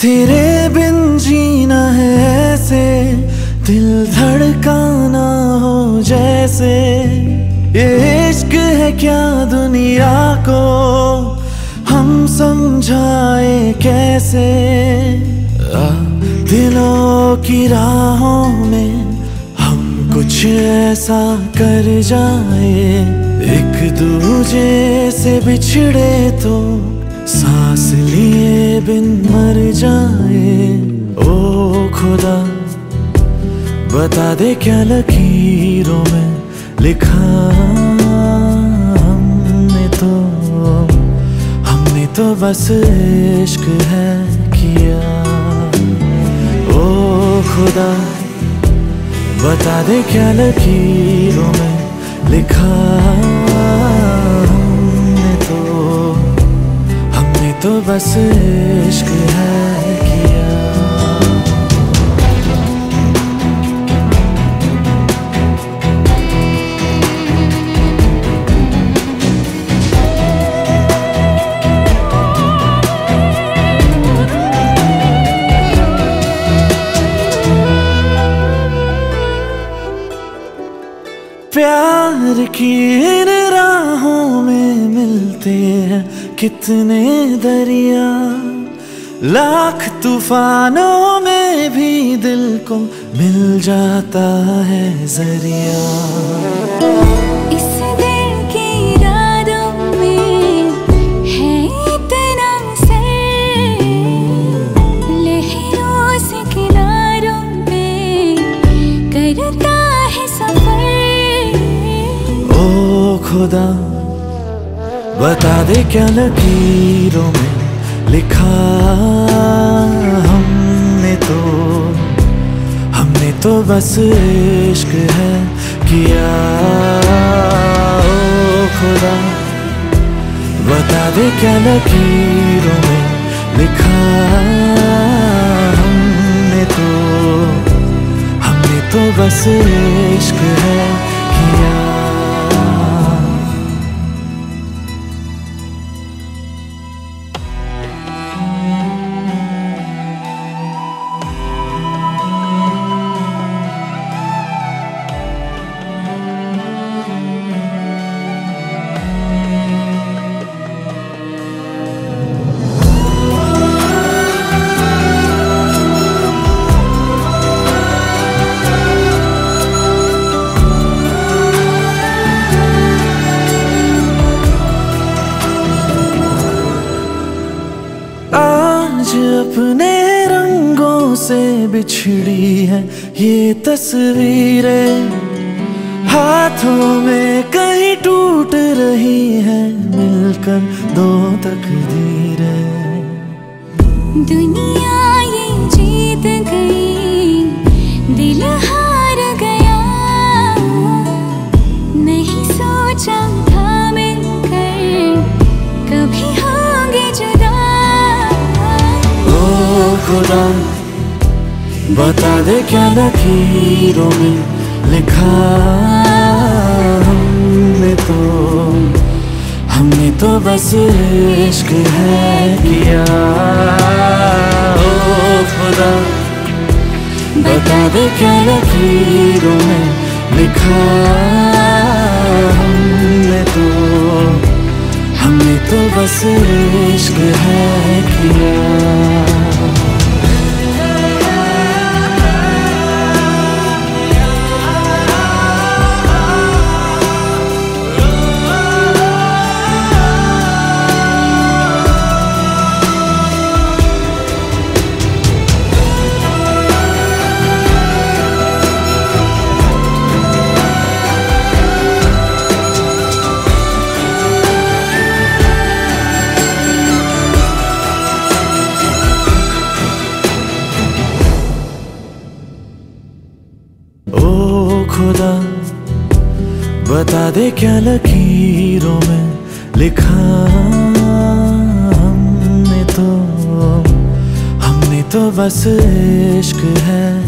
तेरे बिन जीना है ऐसे दिल धड़काना हो जैसे। ये इश्क है क्या दुनिया को? हम समझाए कैसे? आ, दिलों की राहों में हम कुछ ऐसा कर जाए। एक दूजे से बिछड़े तो सांस लिए बिन जाए। ओ खुदा, बता दे क्या लकीरों में लिखा हमने तो। हमने तो बस इश्क है किया। ओ खुदा, बता दे क्या लकीरों में लिखा हमने तो। हमने बस इश्क प्यार की इन राहों में मिलते हैं कितने दरिया। लाख तूफानों में भी दिल को मिल जाता है ज़रिया। खुदा, बता दे क्या लकीरों में लिखा हमने तो। हमने तो बस इश्क है किया। ओ खुदा, बता दे क्या लकीरों में लिखा हमने तो। हमने तो बस इश्क है से बिछड़ी है ये तस्वीरें। हाथों में कहीं टूट रही है मिलकर दो तकदीरें। दुनिया ये जीत गई दिल हार गया। नहीं सोचा था मिलकर कभी होंगे जुदा। ओ खुदा बता दे क्या लकीरों में लिखा हमने तो। हमने तो बस इश्क है किया। ओ खुदा, बता दे क्या लकीरों में लिखा हमने तो। हमने तो बस इश्क है किया। खुदा। बता दे क्या लकीरों में लिखा हमने तो। हमने तो बस इश्क है।